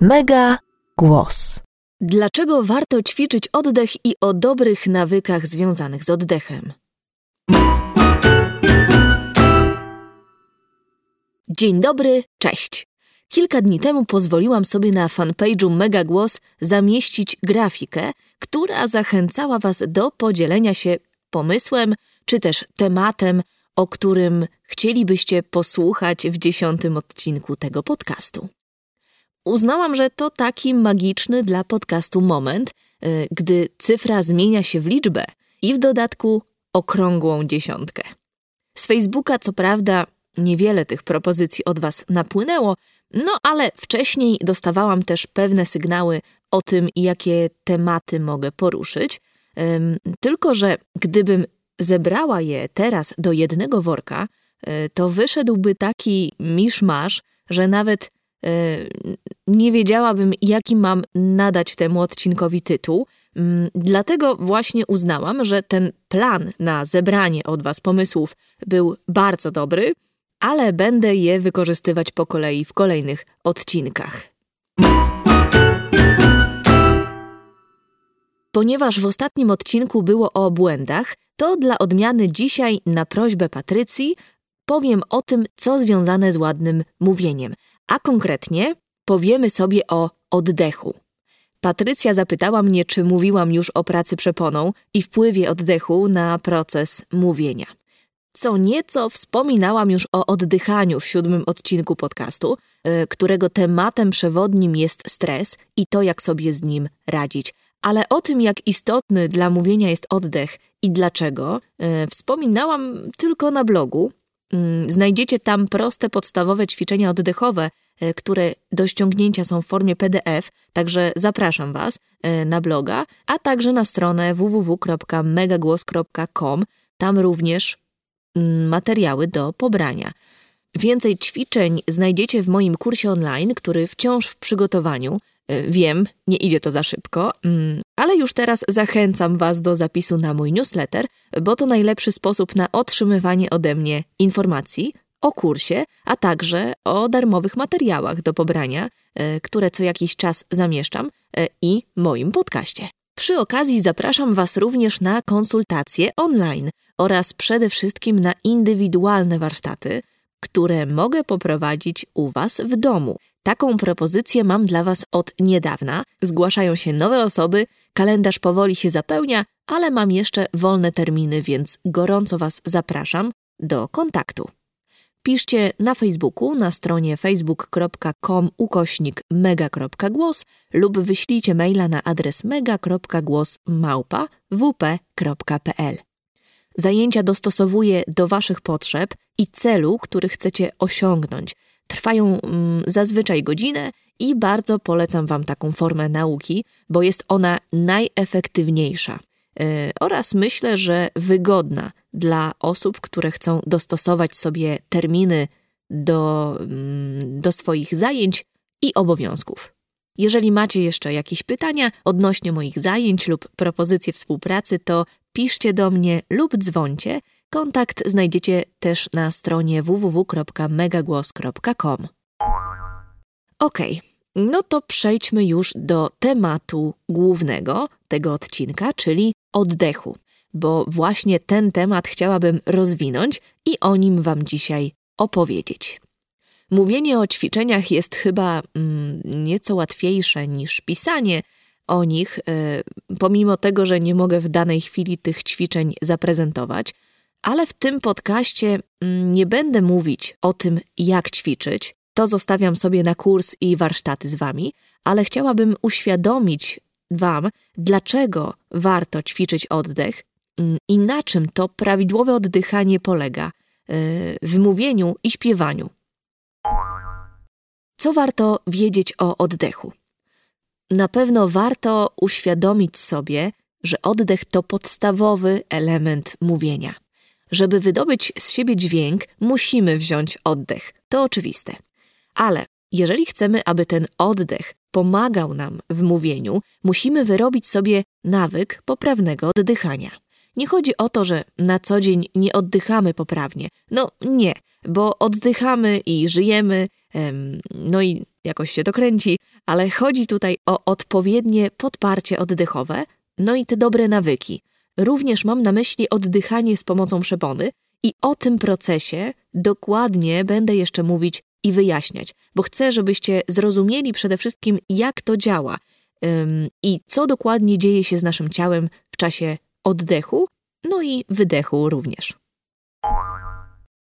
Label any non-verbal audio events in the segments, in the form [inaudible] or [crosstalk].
Mega głos. Dlaczego warto ćwiczyć oddech i o dobrych nawykach związanych z oddechem? Dzień dobry, cześć. Kilka dni temu pozwoliłam sobie na fanpage'u Mega Głos zamieścić grafikę, która zachęcała Was do podzielenia się pomysłem czy też tematem, o którym chcielibyście posłuchać w dziesiątym odcinku tego podcastu. Uznałam, że to taki magiczny dla podcastu moment, y, gdy cyfra zmienia się w liczbę i w dodatku okrągłą dziesiątkę. Z Facebooka, co prawda, niewiele tych propozycji od Was napłynęło, no ale wcześniej dostawałam też pewne sygnały o tym, jakie tematy mogę poruszyć. Tylko, że gdybym zebrała je teraz do jednego worka, y, to wyszedłby taki miszmasz, że nawet E, nie wiedziałabym, jaki mam nadać temu odcinkowi tytuł. Mm, dlatego właśnie uznałam, że ten plan na zebranie od Was pomysłów był bardzo dobry, ale będę je wykorzystywać po kolei w kolejnych odcinkach. Ponieważ w ostatnim odcinku było o błędach, to dla odmiany dzisiaj na prośbę Patrycji powiem o tym, co związane z ładnym mówieniem, a konkretnie powiemy sobie o oddechu. Patrycja zapytała mnie, czy mówiłam już o pracy przeponą i wpływie oddechu na proces mówienia. Co nieco wspominałam już o oddychaniu w siódmym odcinku podcastu, yy, którego tematem przewodnim jest stres i to, jak sobie z nim radzić. Ale o tym, jak istotny dla mówienia jest oddech i dlaczego, yy, wspominałam tylko na blogu, znajdziecie tam proste, podstawowe ćwiczenia oddechowe, e, które do ściągnięcia są w formie PDF, także zapraszam Was e, na bloga, a także na stronę www.megagłos.com. Tam również mm, materiały do pobrania. Więcej ćwiczeń znajdziecie w moim kursie online, który wciąż w przygotowaniu. E, wiem, nie idzie to za szybko, mm, ale już teraz zachęcam Was do zapisu na mój newsletter, bo to najlepszy sposób na otrzymywanie ode mnie informacji o kursie, a także o darmowych materiałach do pobrania, e, które co jakiś czas zamieszczam e, i moim podcaście. Przy okazji zapraszam Was również na konsultacje online oraz przede wszystkim na indywidualne warsztaty, które mogę poprowadzić u Was w domu. Taką propozycję mam dla Was od niedawna. Zgłaszają się nowe osoby, kalendarz powoli się zapełnia, ale mam jeszcze wolne terminy, więc gorąco Was zapraszam do kontaktu. Piszcie na Facebooku na stronie facebook.com ukośnik mega.głos lub wyślijcie maila na adres mega.głos.wp.pl. Zajęcia dostosowuję do Waszych potrzeb i celu, który chcecie osiągnąć. Trwają mm, zazwyczaj godzinę i bardzo polecam Wam taką formę nauki, bo jest ona najefektywniejsza yy, oraz myślę, że wygodna dla osób, które chcą dostosować sobie terminy do, yy, do swoich zajęć i obowiązków. Jeżeli macie jeszcze jakieś pytania odnośnie moich zajęć lub propozycje współpracy, to piszcie do mnie lub dzwońcie. Kontakt znajdziecie też na stronie www.megagłos.com. Ok, no to przejdźmy już do tematu głównego tego odcinka, czyli oddechu, bo właśnie ten temat chciałabym rozwinąć i o nim Wam dzisiaj opowiedzieć. Mówienie o ćwiczeniach jest chyba mm, nieco łatwiejsze niż pisanie o nich, y, pomimo tego, że nie mogę w danej chwili tych ćwiczeń zaprezentować, ale w tym podcaście mm, nie będę mówić o tym, jak ćwiczyć. To zostawiam sobie na kurs i warsztaty z Wami, ale chciałabym uświadomić Wam, dlaczego warto ćwiczyć oddech mm, i na czym to prawidłowe oddychanie polega y, w mówieniu i śpiewaniu. Co warto wiedzieć o oddechu? Na pewno warto uświadomić sobie, że oddech to podstawowy element mówienia. Żeby wydobyć z siebie dźwięk, musimy wziąć oddech. To oczywiste. Ale jeżeli chcemy, aby ten oddech pomagał nam w mówieniu, musimy wyrobić sobie nawyk poprawnego oddychania. Nie chodzi o to, że na co dzień nie oddychamy poprawnie. No nie, bo oddychamy i żyjemy, no i jakoś się to kręci, ale chodzi tutaj o odpowiednie podparcie oddechowe, no i te dobre nawyki. Również mam na myśli oddychanie z pomocą przepony i o tym procesie dokładnie będę jeszcze mówić i wyjaśniać, bo chcę, żebyście zrozumieli przede wszystkim, jak to działa i co dokładnie dzieje się z naszym ciałem w czasie oddechu, no i wydechu również.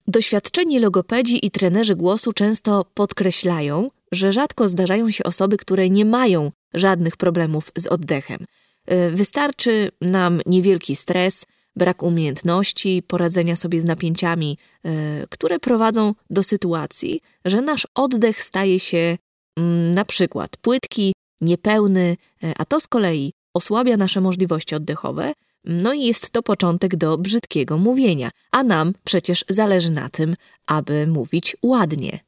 Doświadczeni logopedzi i trenerzy głosu często podkreślają, że rzadko zdarzają się osoby, które nie mają żadnych problemów z oddechem. Y, wystarczy nam niewielki stres, brak umiejętności poradzenia sobie z napięciami, y, które prowadzą do sytuacji, że nasz oddech staje się mm, na przykład płytki, niepełny, y, a to z kolei osłabia nasze możliwości oddechowe, no i jest to początek do brzydkiego mówienia, a nam przecież zależy na tym, aby mówić ładnie.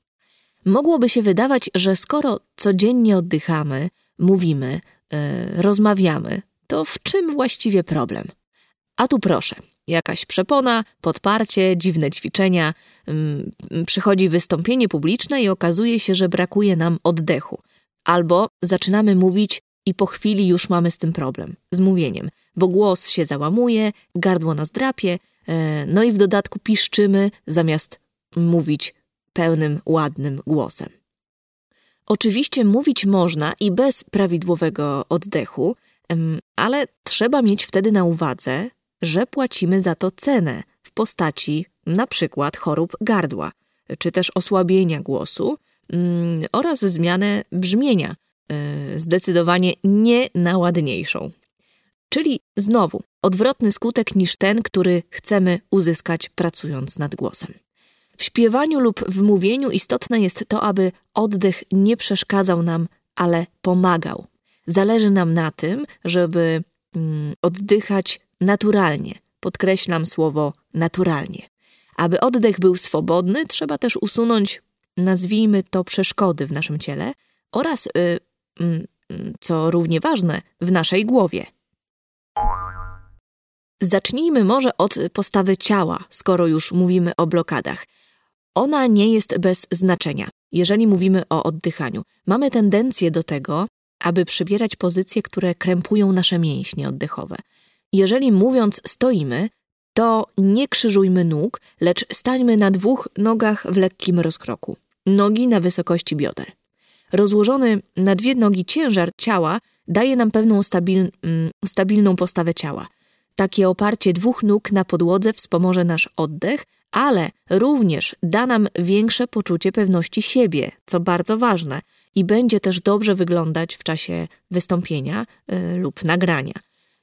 Mogłoby się wydawać, że skoro codziennie oddychamy, mówimy, yy, rozmawiamy, to w czym właściwie problem? A tu proszę, jakaś przepona, podparcie, dziwne ćwiczenia, yy, przychodzi wystąpienie publiczne i okazuje się, że brakuje nam oddechu. Albo zaczynamy mówić i po chwili już mamy z tym problem, z mówieniem, bo głos się załamuje, gardło nas drapie, yy, no i w dodatku piszczymy zamiast mówić pełnym, ładnym głosem. Oczywiście mówić można i bez prawidłowego oddechu, ale trzeba mieć wtedy na uwadze, że płacimy za to cenę w postaci na przykład chorób gardła, czy też osłabienia głosu mm, oraz zmianę brzmienia, e, zdecydowanie nie na ładniejszą. Czyli znowu odwrotny skutek niż ten, który chcemy uzyskać pracując nad głosem. W śpiewaniu lub w mówieniu istotne jest to, aby oddech nie przeszkadzał nam, ale pomagał. Zależy nam na tym, żeby mm, oddychać naturalnie. Podkreślam słowo naturalnie. Aby oddech był swobodny, trzeba też usunąć, nazwijmy to, przeszkody w naszym ciele oraz, y, y, co równie ważne, w naszej głowie. Zacznijmy może od postawy ciała, skoro już mówimy o blokadach. Ona nie jest bez znaczenia, jeżeli mówimy o oddychaniu. Mamy tendencję do tego, aby przybierać pozycje, które krępują nasze mięśnie oddechowe. Jeżeli mówiąc stoimy, to nie krzyżujmy nóg, lecz stańmy na dwóch nogach w lekkim rozkroku. Nogi na wysokości bioder. Rozłożony na dwie nogi ciężar ciała daje nam pewną stabil, mm, stabilną postawę ciała. Takie oparcie dwóch nóg na podłodze wspomoże nasz oddech, ale również da nam większe poczucie pewności siebie, co bardzo ważne, i będzie też dobrze wyglądać w czasie wystąpienia y, lub nagrania.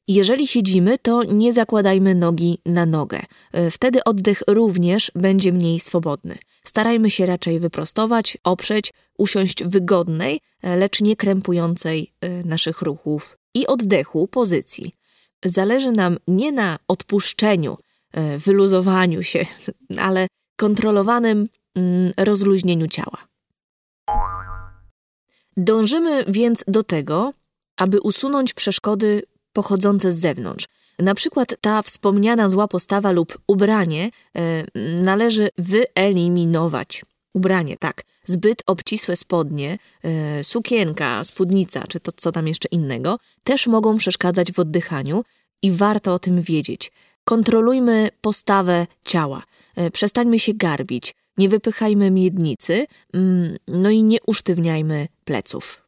Jeżeli siedzimy, to nie zakładajmy nogi na nogę. Y, wtedy oddech również będzie mniej swobodny. Starajmy się raczej wyprostować, oprzeć, usiąść w wygodnej, lecz nie krępującej y, naszych ruchów i oddechu pozycji zależy nam nie na odpuszczeniu, e, wyluzowaniu się, [laughs] ale kontrolowanym mm, rozluźnieniu ciała. Dążymy więc do tego, aby usunąć przeszkody pochodzące z zewnątrz. Na przykład ta wspomniana zła postawa lub ubranie e, należy wyeliminować. Ubranie, tak. Zbyt obcisłe spodnie, yy, sukienka, spódnica, czy to co tam jeszcze innego, też mogą przeszkadzać w oddychaniu i warto o tym wiedzieć. Kontrolujmy postawę ciała. Yy, przestańmy się garbić, nie wypychajmy miednicy, yy, no i nie usztywniajmy pleców.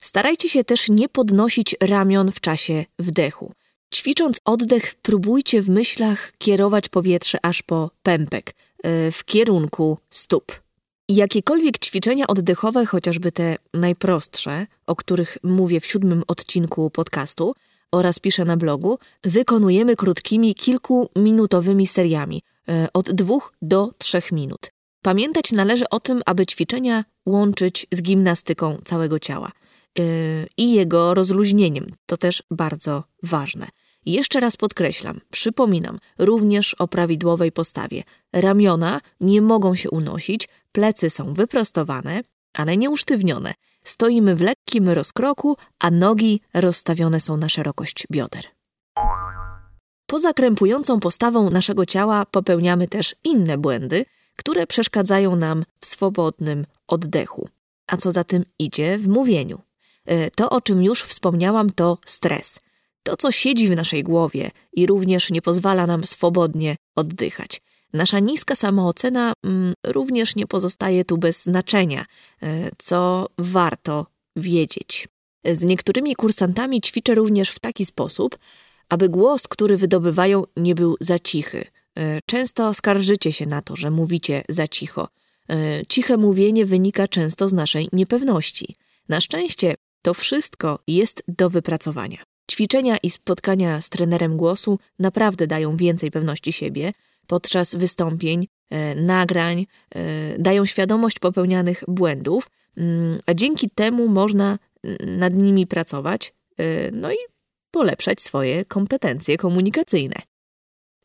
Starajcie się też nie podnosić ramion w czasie wdechu. Ćwicząc oddech, próbujcie w myślach kierować powietrze aż po pępek, e, w kierunku stóp. Jakiekolwiek ćwiczenia oddechowe, chociażby te najprostsze, o których mówię w siódmym odcinku podcastu oraz piszę na blogu, wykonujemy krótkimi, kilkuminutowymi seriami, e, od dwóch do trzech minut. Pamiętać należy o tym, aby ćwiczenia łączyć z gimnastyką całego ciała. Yy, i jego rozluźnieniem. To też bardzo ważne. Jeszcze raz podkreślam, przypominam również o prawidłowej postawie. Ramiona nie mogą się unosić, plecy są wyprostowane, ale nie usztywnione. Stoimy w lekkim rozkroku, a nogi rozstawione są na szerokość bioder. Poza krępującą postawą naszego ciała popełniamy też inne błędy, które przeszkadzają nam w swobodnym oddechu. A co za tym idzie w mówieniu? E, to, o czym już wspomniałam, to stres. To, co siedzi w naszej głowie i również nie pozwala nam swobodnie oddychać. Nasza niska samoocena mm, również nie pozostaje tu bez znaczenia, e, co warto wiedzieć. Z niektórymi kursantami ćwiczę również w taki sposób, aby głos, który wydobywają, nie był za cichy. E, często skarżycie się na to, że mówicie za cicho. Ciche mówienie wynika często z naszej niepewności. Na szczęście to wszystko jest do wypracowania. Ćwiczenia i spotkania z trenerem głosu naprawdę dają więcej pewności siebie podczas wystąpień, e, nagrań, dają świadomość popełnianych błędów, mm, a dzięki temu można nad nimi pracować, no i polepszać swoje kompetencje komunikacyjne.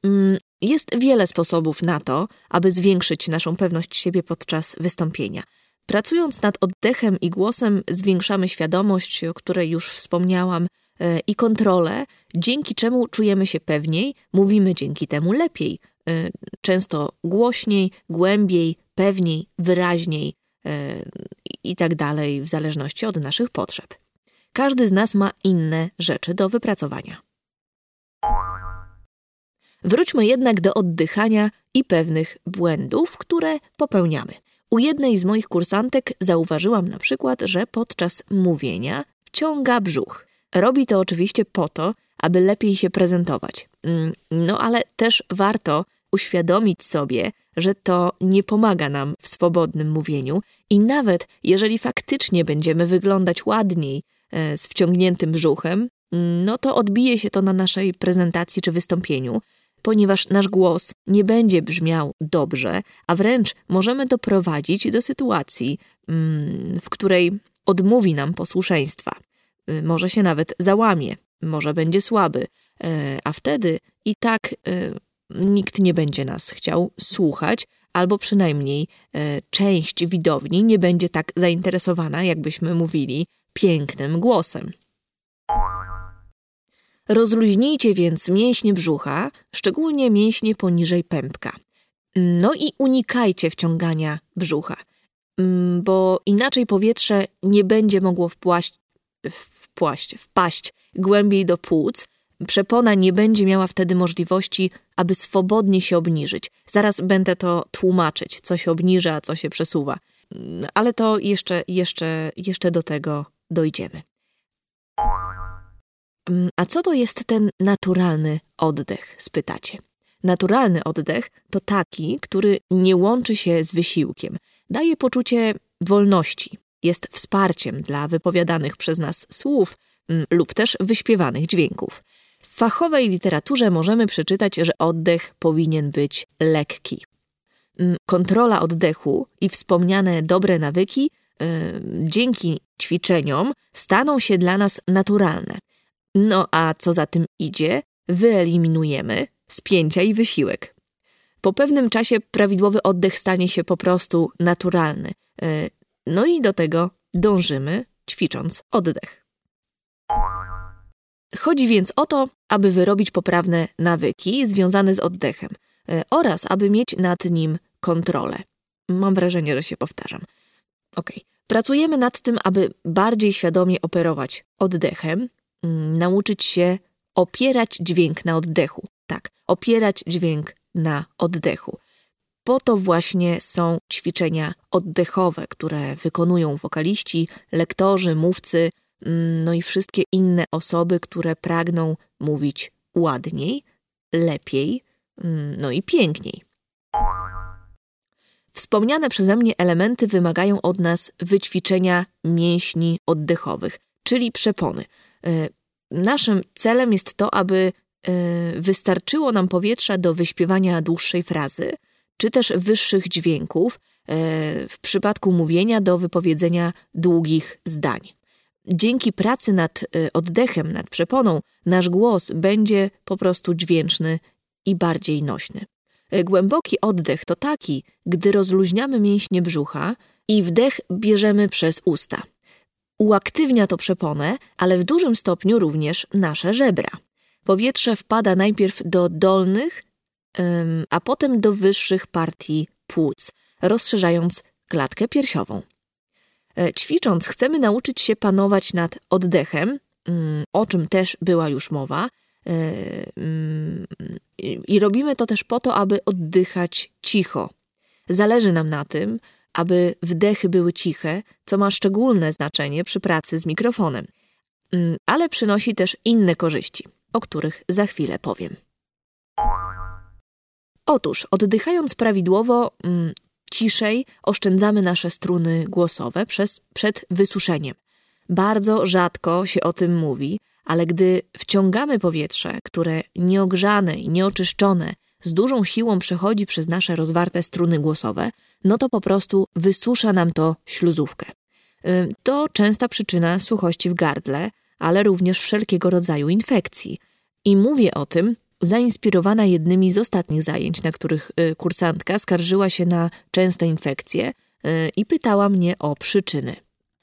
Mm, jest wiele sposobów na to, aby zwiększyć naszą pewność siebie podczas wystąpienia. Pracując nad oddechem i głosem, zwiększamy świadomość, o której już wspomniałam, e, i kontrolę, dzięki czemu czujemy się pewniej, mówimy dzięki temu lepiej, e, często głośniej, głębiej, pewniej, wyraźniej e, i tak dalej, w zależności od naszych potrzeb. Każdy z nas ma inne rzeczy do wypracowania. Wróćmy jednak do oddychania i pewnych błędów, które popełniamy. U jednej z moich kursantek zauważyłam na przykład, że podczas mówienia wciąga brzuch. Robi to oczywiście po to, aby lepiej się prezentować. Mm, no ale też warto uświadomić sobie, że to nie pomaga nam w swobodnym mówieniu i nawet jeżeli faktycznie będziemy wyglądać ładniej e, z wciągniętym brzuchem, no to odbije się to na naszej prezentacji czy wystąpieniu, ponieważ nasz głos nie będzie brzmiał dobrze, a wręcz możemy doprowadzić do sytuacji, mm, w której odmówi nam posłuszeństwa. Y, może się nawet załamie, może będzie słaby, e, a wtedy i tak e, nikt nie będzie nas chciał słuchać, albo przynajmniej część widowni nie będzie tak zainteresowana, jakbyśmy mówili pięknym głosem. Rozluźnijcie więc mięśnie brzucha, szczególnie mięśnie poniżej pępka. No i unikajcie wciągania brzucha, mm, bo inaczej powietrze nie będzie mogło wpłaść, wpłaść, wpaść głębiej do płuc. Przepona nie będzie miała wtedy możliwości, aby swobodnie się obniżyć. Zaraz będę to tłumaczyć, co się obniża, a co się przesuwa. Mm, ale to jeszcze, jeszcze, jeszcze do tego dojdziemy. Mm, a co to jest ten naturalny oddech, spytacie? Naturalny oddech to taki, który nie łączy się z wysiłkiem, daje poczucie wolności, jest wsparciem dla wypowiadanych przez nas słów mm, lub też wyśpiewanych dźwięków. W fachowej literaturze możemy przeczytać, że oddech powinien być lekki. Mm, kontrola oddechu i wspomniane dobre nawyki yy, dzięki ćwiczeniom staną się dla nas naturalne. No a co za tym idzie, wyeliminujemy spięcia i wysiłek. Po pewnym czasie prawidłowy oddech stanie się po prostu naturalny. E, no i do tego dążymy, ćwicząc oddech. Chodzi więc o to, aby wyrobić poprawne nawyki związane z oddechem e, oraz aby mieć nad nim kontrolę. Mam wrażenie, że się powtarzam. Ok. Pracujemy nad tym, aby bardziej świadomie operować oddechem, nauczyć się opierać dźwięk na oddechu. Tak, opierać dźwięk na oddechu. Po to właśnie są ćwiczenia oddechowe, które wykonują wokaliści, lektorzy, mówcy, mm, no i wszystkie inne osoby, które pragną mówić ładniej, lepiej, mm, no i piękniej. Wspomniane przeze mnie elementy wymagają od nas wyćwiczenia mięśni oddechowych, czyli przepony. E, naszym celem jest to, aby e, wystarczyło nam powietrza do wyśpiewania dłuższej frazy, czy też wyższych dźwięków, e, w przypadku mówienia do wypowiedzenia długich zdań. Dzięki pracy nad oddechem, nad przeponą, nasz głos będzie po prostu dźwięczny i bardziej nośny. Głęboki oddech to taki, gdy rozluźniamy mięśnie brzucha i wdech bierzemy przez usta. Uaktywnia to przeponę, ale w dużym stopniu również nasze żebra. Powietrze wpada najpierw do dolnych, a potem do wyższych partii płuc, rozszerzając klatkę piersiową. E, ćwicząc, chcemy nauczyć się panować nad oddechem, mm, o czym też była już mowa. E, mm, I robimy to też po to, aby oddychać cicho. Zależy nam na tym, aby wdechy były ciche, co ma szczególne znaczenie przy pracy z mikrofonem, mm, ale przynosi też inne korzyści, o których za chwilę powiem. Otóż, oddychając prawidłowo, ciszej oszczędzamy nasze struny głosowe przez, przed wysuszeniem. Bardzo rzadko się o tym mówi, ale gdy wciągamy powietrze, które nieogrzane i nieoczyszczone z dużą siłą przechodzi przez nasze rozwarte struny głosowe, no to po prostu wysusza nam to śluzówkę. To częsta przyczyna suchości w gardle, ale również wszelkiego rodzaju infekcji. I mówię o tym, zainspirowana jednymi z ostatnich zajęć, na których y, kursantka skarżyła się na częste infekcje y, i pytała mnie o przyczyny.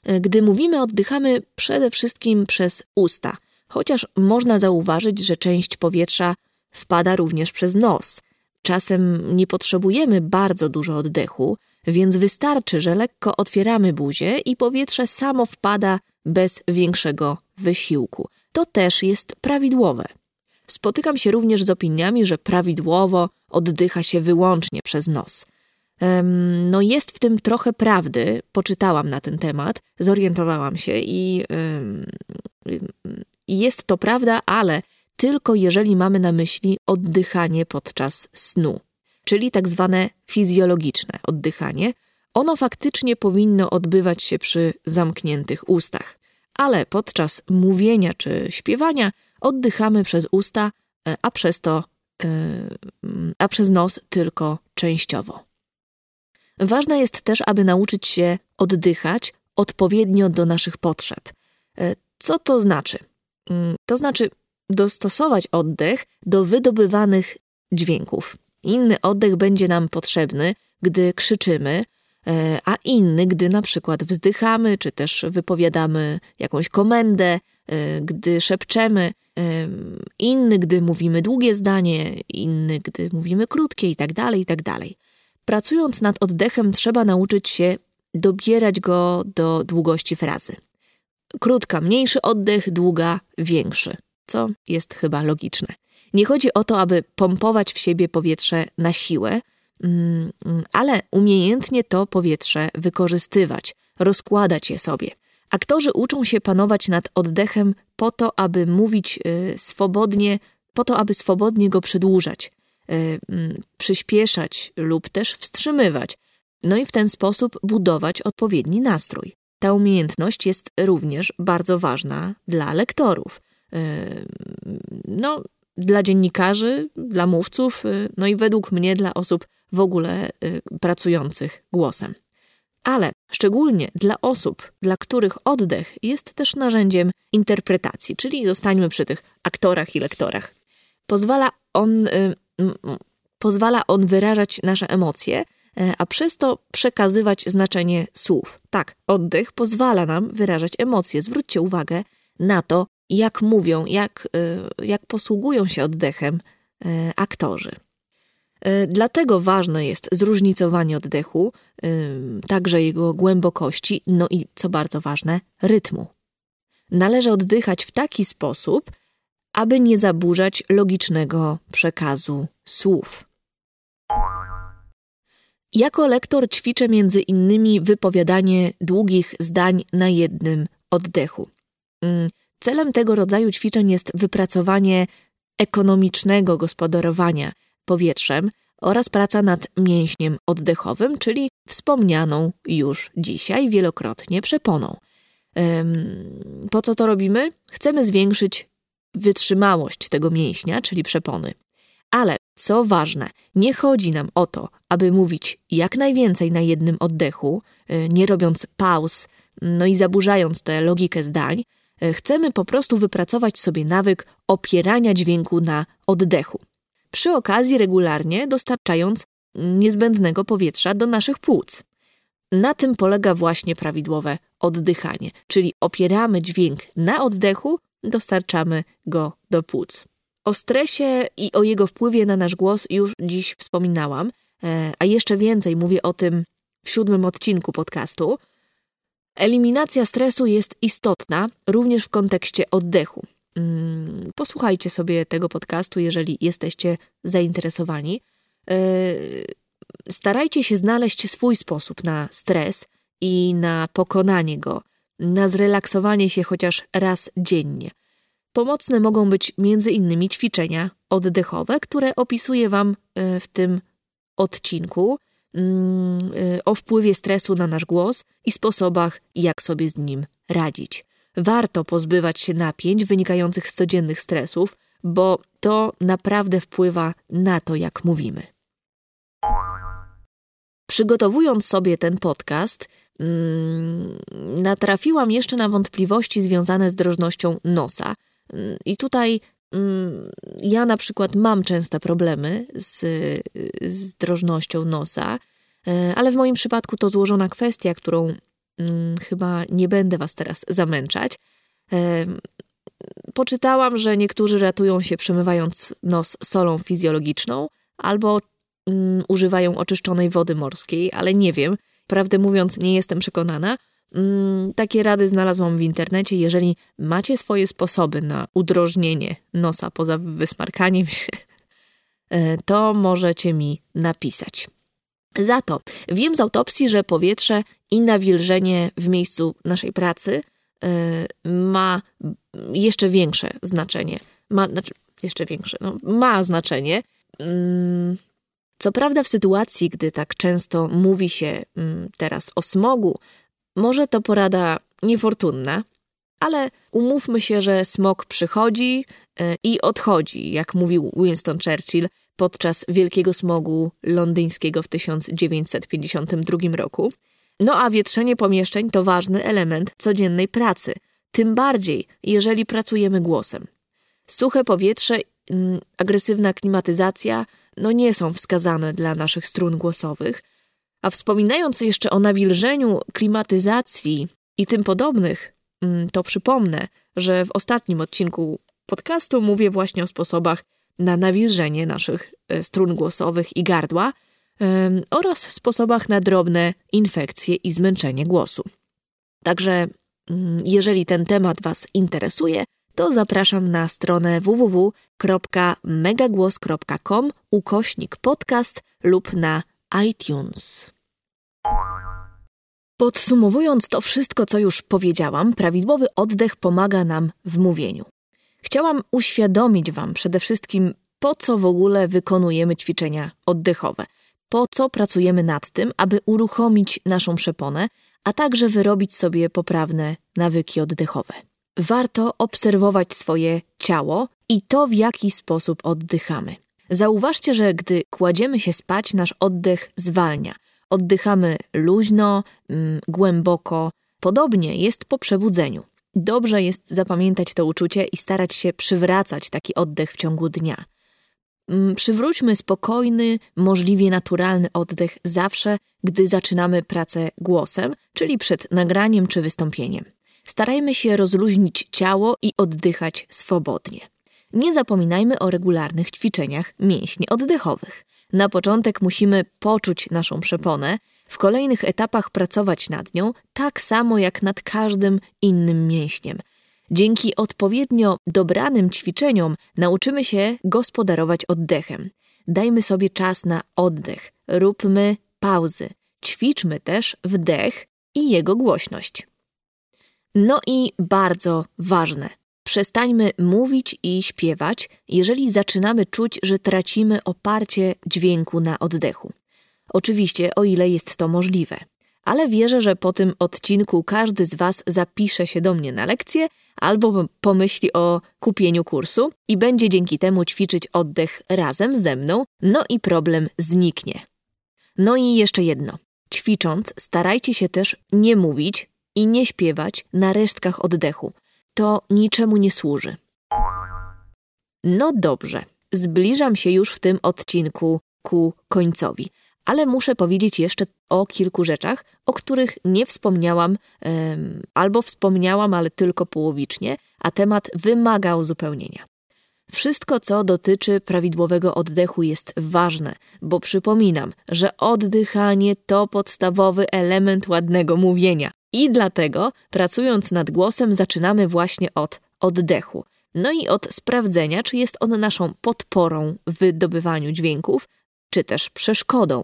Y, gdy mówimy, oddychamy przede wszystkim przez usta, chociaż można zauważyć, że część powietrza wpada również przez nos. Czasem nie potrzebujemy bardzo dużo oddechu, więc wystarczy, że lekko otwieramy buzię i powietrze samo wpada bez większego wysiłku. To też jest prawidłowe. Spotykam się również z opiniami, że prawidłowo oddycha się wyłącznie przez nos. No jest w tym trochę prawdy, poczytałam na ten temat, zorientowałam się i jest to prawda, ale tylko jeżeli mamy na myśli oddychanie podczas snu, czyli tak zwane fizjologiczne oddychanie. Ono faktycznie powinno odbywać się przy zamkniętych ustach, ale podczas mówienia czy śpiewania oddychamy przez usta, e, a przez to, e, a przez nos tylko częściowo. Ważne jest też, aby nauczyć się oddychać odpowiednio do naszych potrzeb. E, co to znaczy? Mm, to znaczy dostosować oddech do wydobywanych dźwięków. Inny oddech będzie nam potrzebny, gdy krzyczymy, E, a inny, gdy na przykład wzdychamy, czy też wypowiadamy jakąś komendę, e, gdy szepczemy, e, inny, gdy mówimy długie zdanie, inny, gdy mówimy krótkie i tak dalej, i tak dalej. Pracując nad oddechem, trzeba nauczyć się dobierać go do długości frazy. Krótka, mniejszy oddech, długa, większy, co jest chyba logiczne. Nie chodzi o to, aby pompować w siebie powietrze na siłę, Mm, ale umiejętnie to powietrze wykorzystywać, rozkładać je sobie. Aktorzy uczą się panować nad oddechem po to, aby mówić y, swobodnie, po to, aby swobodnie go przedłużać, y, mm, przyspieszać lub też wstrzymywać, no i w ten sposób budować odpowiedni nastrój. Ta umiejętność jest również bardzo ważna dla lektorów. Y, no, dla dziennikarzy, dla mówców, no i według mnie dla osób w ogóle y, pracujących głosem. Ale szczególnie dla osób, dla których oddech jest też narzędziem interpretacji, czyli zostańmy przy tych aktorach i lektorach. Pozwala on, y, pozwala on wyrażać nasze emocje, y, a przez to przekazywać znaczenie słów. Tak, oddech pozwala nam wyrażać emocje. Zwróćcie uwagę na to, jak mówią, jak, jak posługują się oddechem aktorzy. E, dlatego ważne jest zróżnicowanie oddechu, także jego głębokości, no i co bardzo ważne, rytmu. Należy oddychać w taki sposób, aby nie zaburzać logicznego przekazu słów. Jako lektor ćwiczę między innymi wypowiadanie długich zdań na jednym oddechu. Celem tego rodzaju ćwiczeń jest wypracowanie ekonomicznego gospodarowania, powietrzem oraz praca nad mięśniem oddechowym, czyli wspomnianą już dzisiaj wielokrotnie przeponą. Po co to robimy? Chcemy zwiększyć wytrzymałość tego mięśnia, czyli przepony. Ale co ważne, nie chodzi nam o to, aby mówić jak najwięcej na jednym oddechu, e, nie robiąc pauz, no i zaburzając tę logikę zdań. E, chcemy po prostu wypracować sobie nawyk opierania dźwięku na oddechu przy okazji regularnie dostarczając niezbędnego powietrza do naszych płuc. Na tym polega właśnie prawidłowe oddychanie, czyli opieramy dźwięk na oddechu, dostarczamy go do płuc. O stresie i o jego wpływie na nasz głos już dziś wspominałam, e, a jeszcze więcej mówię o tym w siódmym odcinku podcastu. Eliminacja stresu jest istotna również w kontekście oddechu. Mm, posłuchajcie sobie tego podcastu, jeżeli jesteście zainteresowani. E, starajcie się znaleźć swój sposób na stres i na pokonanie go, na zrelaksowanie się chociaż raz dziennie. Pomocne mogą być innymi ćwiczenia oddechowe, które opisuję Wam e, w tym odcinku o wpływie stresu na nasz głos i sposobach, jak sobie z nim radzić. Warto pozbywać się napięć wynikających z codziennych stresów, bo to naprawdę wpływa na to, jak mówimy. Przygotowując sobie ten podcast, mm, natrafiłam jeszcze na wątpliwości związane z drożnością nosa. Mm, I tutaj ja na przykład mam częste problemy z, z drożnością nosa, e, ale w moim przypadku to złożona kwestia, którą chyba nie będę Was teraz zamęczać. E, poczytałam, że niektórzy ratują się przemywając nos solą fizjologiczną albo mm, używają oczyszczonej wody morskiej, ale nie wiem. Prawdę mówiąc, nie jestem przekonana. Mm, takie rady znalazłam w internecie. Jeżeli macie swoje sposoby na udrożnienie nosa poza wysmarkaniem się, e, to możecie mi napisać. Za to wiem z autopsji, że powietrze i nawilżenie w miejscu naszej pracy e, ma jeszcze większe znaczenie. Ma, znaczy, jeszcze większe, no, ma znaczenie. Mm, co prawda, w sytuacji, gdy tak często mówi się mm, teraz o smogu, może to porada niefortunna, ale umówmy się, że smog przychodzi e, i odchodzi, jak mówił Winston Churchill podczas wielkiego smogu londyńskiego w 1952 roku. No a wietrzenie pomieszczeń to ważny element codziennej pracy, tym bardziej jeżeli pracujemy głosem. Suche powietrze, mm, agresywna klimatyzacja no nie są wskazane dla naszych strun głosowych, a wspominając jeszcze o nawilżeniu, klimatyzacji i tym podobnych, mm, to przypomnę, że w ostatnim odcinku podcastu mówię właśnie o sposobach na nawilżenie naszych e, strun głosowych i gardła oraz sposobach na drobne infekcje i zmęczenie głosu. Także mm, jeżeli ten temat Was interesuje, to zapraszam na stronę www.megagłos.com ukośnik podcast lub na iTunes. Podsumowując to wszystko, co już powiedziałam, prawidłowy oddech pomaga nam w mówieniu. Chciałam uświadomić Wam przede wszystkim, po co w ogóle wykonujemy ćwiczenia oddechowe, po co pracujemy nad tym, aby uruchomić naszą przeponę, a także wyrobić sobie poprawne nawyki oddechowe. Warto obserwować swoje ciało i to, w jaki sposób oddychamy. Zauważcie, że gdy kładziemy się spać, nasz oddech zwalnia. Oddychamy luźno, mm, głęboko. Podobnie jest po przebudzeniu. Dobrze jest zapamiętać to uczucie i starać się przywracać taki oddech w ciągu dnia. Mm, przywróćmy spokojny, możliwie naturalny oddech zawsze, gdy zaczynamy pracę głosem, czyli przed nagraniem czy wystąpieniem. Starajmy się rozluźnić ciało i oddychać swobodnie. Nie zapominajmy o regularnych ćwiczeniach mięśni oddechowych. Na początek musimy poczuć naszą przeponę, w kolejnych etapach pracować nad nią, tak samo jak nad każdym innym mięśniem. Dzięki odpowiednio dobranym ćwiczeniom nauczymy się gospodarować oddechem. Dajmy sobie czas na oddech, róbmy pauzy, ćwiczmy też wdech i jego głośność. No i bardzo ważne. Przestańmy mówić i śpiewać, jeżeli zaczynamy czuć, że tracimy oparcie dźwięku na oddechu. Oczywiście, o ile jest to możliwe. Ale wierzę, że po tym odcinku każdy z Was zapisze się do mnie na lekcję albo pomyśli o kupieniu kursu i będzie dzięki temu ćwiczyć oddech razem ze mną, no i problem zniknie. No i jeszcze jedno. Ćwicząc, starajcie się też nie mówić i nie śpiewać na resztkach oddechu. To niczemu nie służy. No dobrze, zbliżam się już w tym odcinku ku końcowi, ale muszę powiedzieć jeszcze o kilku rzeczach, o których nie wspomniałam, albo wspomniałam, ale tylko połowicznie, a temat wymaga uzupełnienia. Wszystko, co dotyczy prawidłowego oddechu, jest ważne, bo przypominam, że oddychanie to podstawowy element ładnego mówienia. I dlatego, pracując nad głosem, zaczynamy właśnie od oddechu. No i od sprawdzenia, czy jest on naszą podporą w wydobywaniu dźwięków, czy też przeszkodą.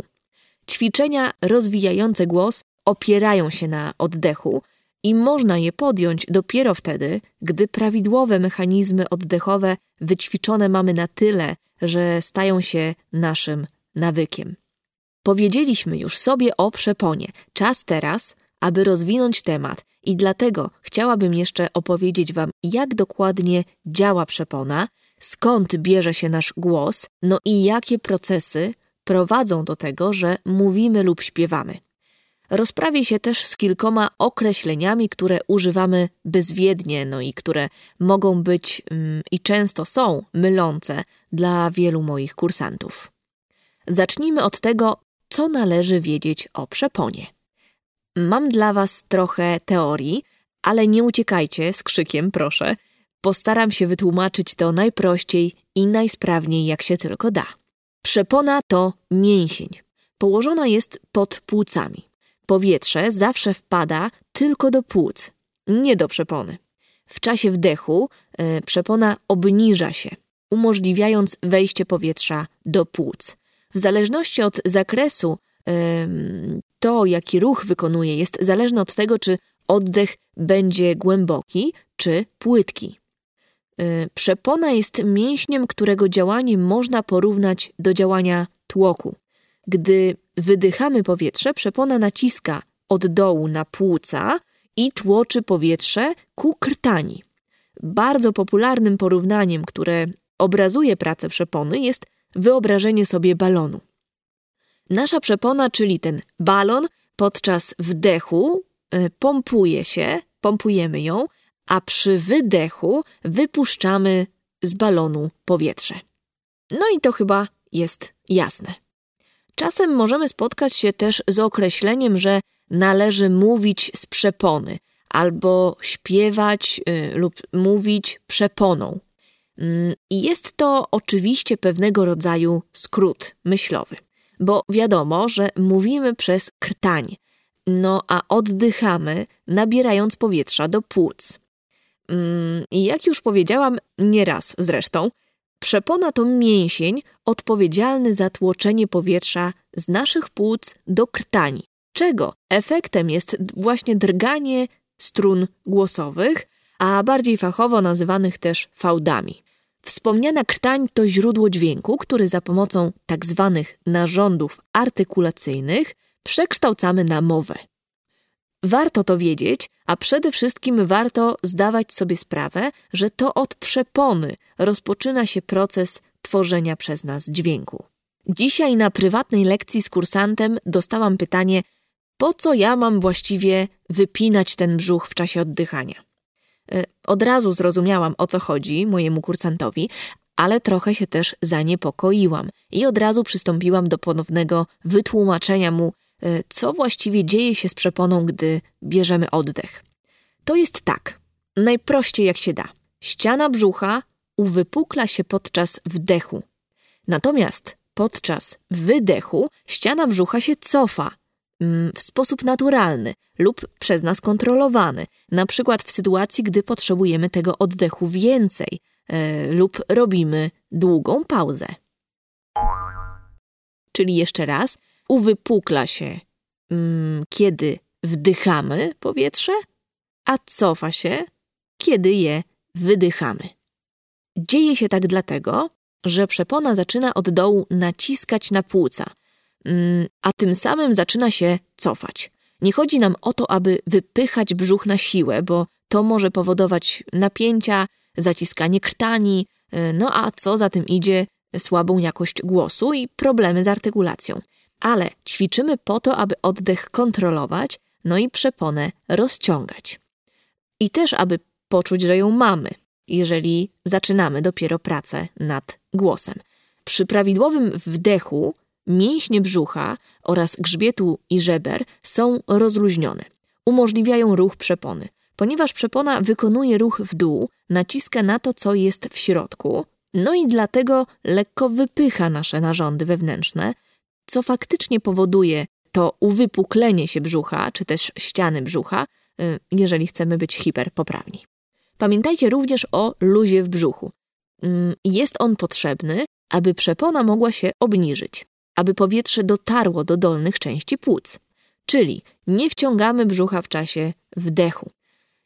Ćwiczenia rozwijające głos opierają się na oddechu i można je podjąć dopiero wtedy, gdy prawidłowe mechanizmy oddechowe wyćwiczone mamy na tyle, że stają się naszym nawykiem. Powiedzieliśmy już sobie o przeponie. Czas teraz, aby rozwinąć temat i dlatego chciałabym jeszcze opowiedzieć Wam, jak dokładnie działa przepona, skąd bierze się nasz głos, no i jakie procesy prowadzą do tego, że mówimy lub śpiewamy. Rozprawię się też z kilkoma określeniami, które używamy bezwiednie, no i które mogą być mm, i często są mylące dla wielu moich kursantów. Zacznijmy od tego, co należy wiedzieć o przeponie. Mam dla Was trochę teorii, ale nie uciekajcie z krzykiem, proszę. Postaram się wytłumaczyć to najprościej i najsprawniej, jak się tylko da. Przepona to mięsień. Położona jest pod płucami. Powietrze zawsze wpada tylko do płuc, nie do przepony. W czasie wdechu y, przepona obniża się, umożliwiając wejście powietrza do płuc. W zależności od zakresu, to jaki ruch wykonuje, jest zależne od tego, czy oddech będzie głęboki czy płytki. Y, przepona jest mięśniem, którego działanie można porównać do działania tłoku. Gdy wydychamy powietrze, przepona naciska od dołu na płuca i tłoczy powietrze ku krtani. Bardzo popularnym porównaniem, które obrazuje pracę przepony, jest wyobrażenie sobie balonu. Nasza przepona, czyli ten balon, podczas wdechu y, pompuje się, pompujemy ją, a przy wydechu wypuszczamy z balonu powietrze. No i to chyba jest jasne. Czasem możemy spotkać się też z określeniem, że należy mówić z przepony albo śpiewać y, lub mówić przeponą. Mm, I jest to oczywiście pewnego rodzaju skrót myślowy, bo wiadomo, że mówimy przez krtań, no a oddychamy, nabierając powietrza do płuc. Mm, I jak już powiedziałam nieraz zresztą, Przepona to mięsień odpowiedzialny za tłoczenie powietrza z naszych płuc do krtani, czego efektem jest właśnie drganie strun głosowych, a bardziej fachowo nazywanych też fałdami. Wspomniana krtań to źródło dźwięku, który za pomocą tzw. Tak narządów artykulacyjnych przekształcamy na mowę. Warto to wiedzieć, a przede wszystkim warto zdawać sobie sprawę, że to od przepony rozpoczyna się proces tworzenia przez nas dźwięku. Dzisiaj na prywatnej lekcji z kursantem dostałam pytanie, po co ja mam właściwie wypinać ten brzuch w czasie oddychania? Od razu zrozumiałam, o co chodzi mojemu kursantowi, ale trochę się też zaniepokoiłam i od razu przystąpiłam do ponownego wytłumaczenia mu, E, co właściwie dzieje się z przeponą, gdy bierzemy oddech. To jest tak, najprościej jak się da. Ściana brzucha uwypukla się podczas wdechu. Natomiast podczas wydechu ściana brzucha się cofa w sposób naturalny lub przez nas kontrolowany, na przykład w sytuacji, gdy potrzebujemy tego oddechu więcej yy, lub robimy długą pauzę. Czyli jeszcze raz, uwypukla się, mm, kiedy wdychamy powietrze, a cofa się, kiedy je wydychamy. Dzieje się tak dlatego, że przepona zaczyna od dołu naciskać na płuca, mm, a tym samym zaczyna się cofać. Nie chodzi nam o to, aby wypychać brzuch na siłę, bo to może powodować napięcia, zaciskanie krtani, y, no a co za tym idzie, słabą jakość głosu i problemy z artykulacją ale ćwiczymy po to, aby oddech kontrolować, no i przeponę rozciągać. I też, aby poczuć, że ją mamy, jeżeli zaczynamy dopiero pracę nad głosem. Przy prawidłowym wdechu mięśnie brzucha oraz grzbietu i żeber są rozluźnione. Umożliwiają ruch przepony. Ponieważ przepona wykonuje ruch w dół, naciska na to, co jest w środku, No i dlatego lekko wypycha nasze narządy wewnętrzne, co faktycznie powoduje to uwypuklenie się brzucha, czy też ściany brzucha, y, jeżeli chcemy być hiperpoprawni. Pamiętajcie również o luzie w brzuchu. Mm, jest on potrzebny, aby przepona mogła się obniżyć, aby powietrze dotarło do dolnych części płuc. Czyli nie wciągamy brzucha w czasie wdechu.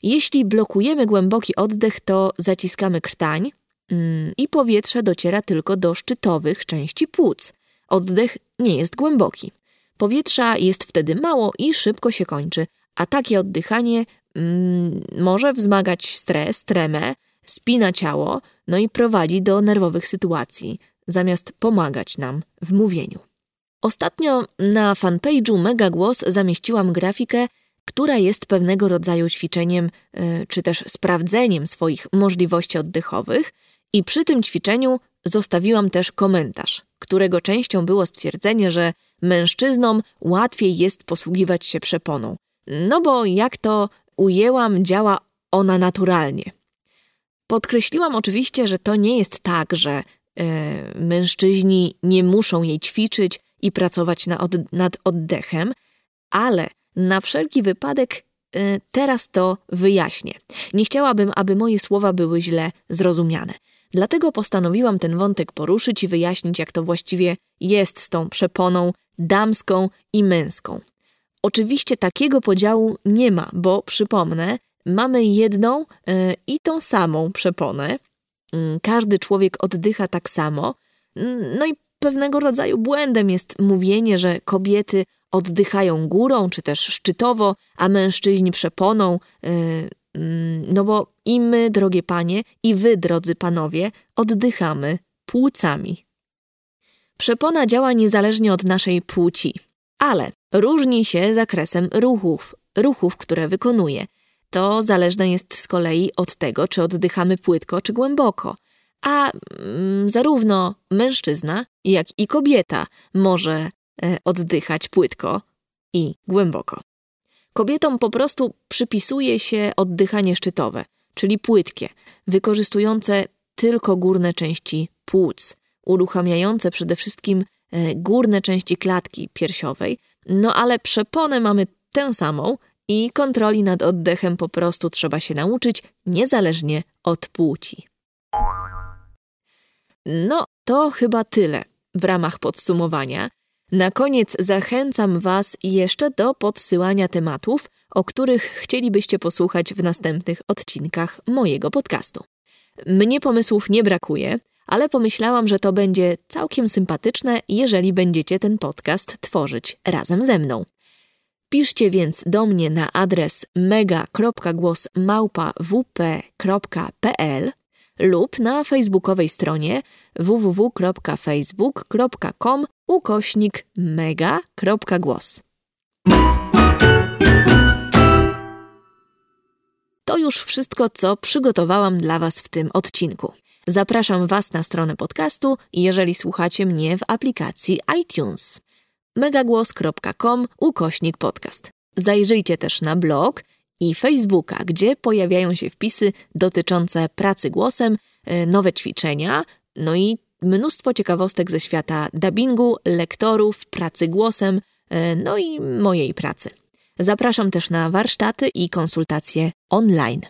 Jeśli blokujemy głęboki oddech, to zaciskamy krtań mm, i powietrze dociera tylko do szczytowych części płuc. Oddech nie jest głęboki. Powietrza jest wtedy mało i szybko się kończy, a takie oddychanie mm, może wzmagać stres, tremę, spina ciało, no i prowadzi do nerwowych sytuacji, zamiast pomagać nam w mówieniu. Ostatnio na fanpage'u Mega Głos zamieściłam grafikę, która jest pewnego rodzaju ćwiczeniem yy, czy też sprawdzeniem swoich możliwości oddechowych i przy tym ćwiczeniu zostawiłam też komentarz, którego częścią było stwierdzenie, że mężczyznom łatwiej jest posługiwać się przeponą. No bo jak to ujęłam, działa ona naturalnie. Podkreśliłam oczywiście, że to nie jest tak, że mężczyźni nie muszą jej ćwiczyć i pracować na od, nad oddechem, ale na wszelki wypadek e, teraz to wyjaśnię. Nie chciałabym, aby moje słowa były źle zrozumiane. Dlatego postanowiłam ten wątek poruszyć i wyjaśnić, jak to właściwie jest z tą przeponą damską i męską. Oczywiście takiego podziału nie ma, bo przypomnę, mamy jedną y, i tą samą przeponę. Y, każdy człowiek oddycha tak samo. No i pewnego rodzaju błędem jest mówienie, że kobiety oddychają górą czy też szczytowo, a mężczyźni przeponą. Mm, no bo i my, drogie panie, i wy, drodzy panowie, oddychamy płucami. Przepona działa niezależnie od naszej płci, ale różni się zakresem ruchów, ruchów, które wykonuje. To zależne jest z kolei od tego, czy oddychamy płytko, czy głęboko. A mm, zarówno mężczyzna, jak i kobieta może e, oddychać płytko i głęboko. Kobietom po prostu przypisuje się oddychanie szczytowe, czyli płytkie, wykorzystujące tylko górne części płuc, uruchamiające przede wszystkim e, górne części klatki piersiowej, no ale przeponę mamy tę samą i kontroli nad oddechem po prostu trzeba się nauczyć niezależnie od płci. No, to chyba tyle w ramach podsumowania. Na koniec zachęcam Was jeszcze do podsyłania tematów, o których chcielibyście posłuchać w następnych odcinkach mojego podcastu. Mnie pomysłów nie brakuje, ale pomyślałam, że to będzie całkiem sympatyczne, jeżeli będziecie ten podcast tworzyć razem ze mną. Piszcie więc do mnie na adres mega.głosmałpa.wp.pl lub na facebookowej stronie www.facebook.com ukośnik mega.głos. To już wszystko, co przygotowałam dla Was w tym odcinku. Zapraszam Was na stronę podcastu, jeżeli słuchacie mnie w aplikacji iTunes. megagłos.com ukośnik podcast. Zajrzyjcie też na blog i Facebooka, gdzie pojawiają się wpisy dotyczące pracy głosem, e, nowe ćwiczenia, no i mnóstwo ciekawostek ze świata dubbingu, lektorów, pracy głosem, e, no i mojej pracy. Zapraszam też na warsztaty i konsultacje online.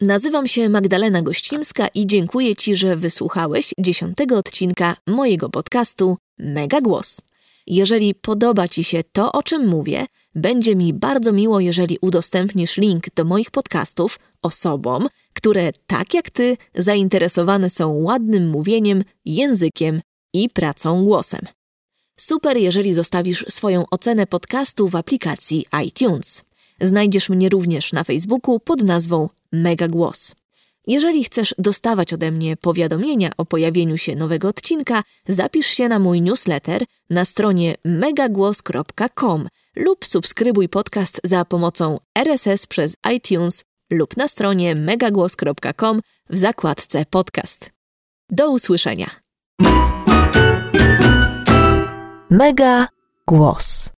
Nazywam się Magdalena Gościmska i dziękuję Ci, że wysłuchałeś dziesiątego odcinka mojego podcastu Mega Głos. Jeżeli podoba Ci się to, o czym mówię, będzie mi bardzo miło, jeżeli udostępnisz link do moich podcastów osobom, które tak jak Ty zainteresowane są ładnym mówieniem, językiem i pracą głosem. Super, jeżeli zostawisz swoją ocenę podcastu w aplikacji iTunes. Znajdziesz mnie również na Facebooku pod nazwą Mega Głos. Jeżeli chcesz dostawać ode mnie powiadomienia o pojawieniu się nowego odcinka, zapisz się na mój newsletter na stronie megagłos.com lub subskrybuj podcast za pomocą RSS przez iTunes lub na stronie megagłos.com w zakładce podcast. Do usłyszenia. Mega Głos.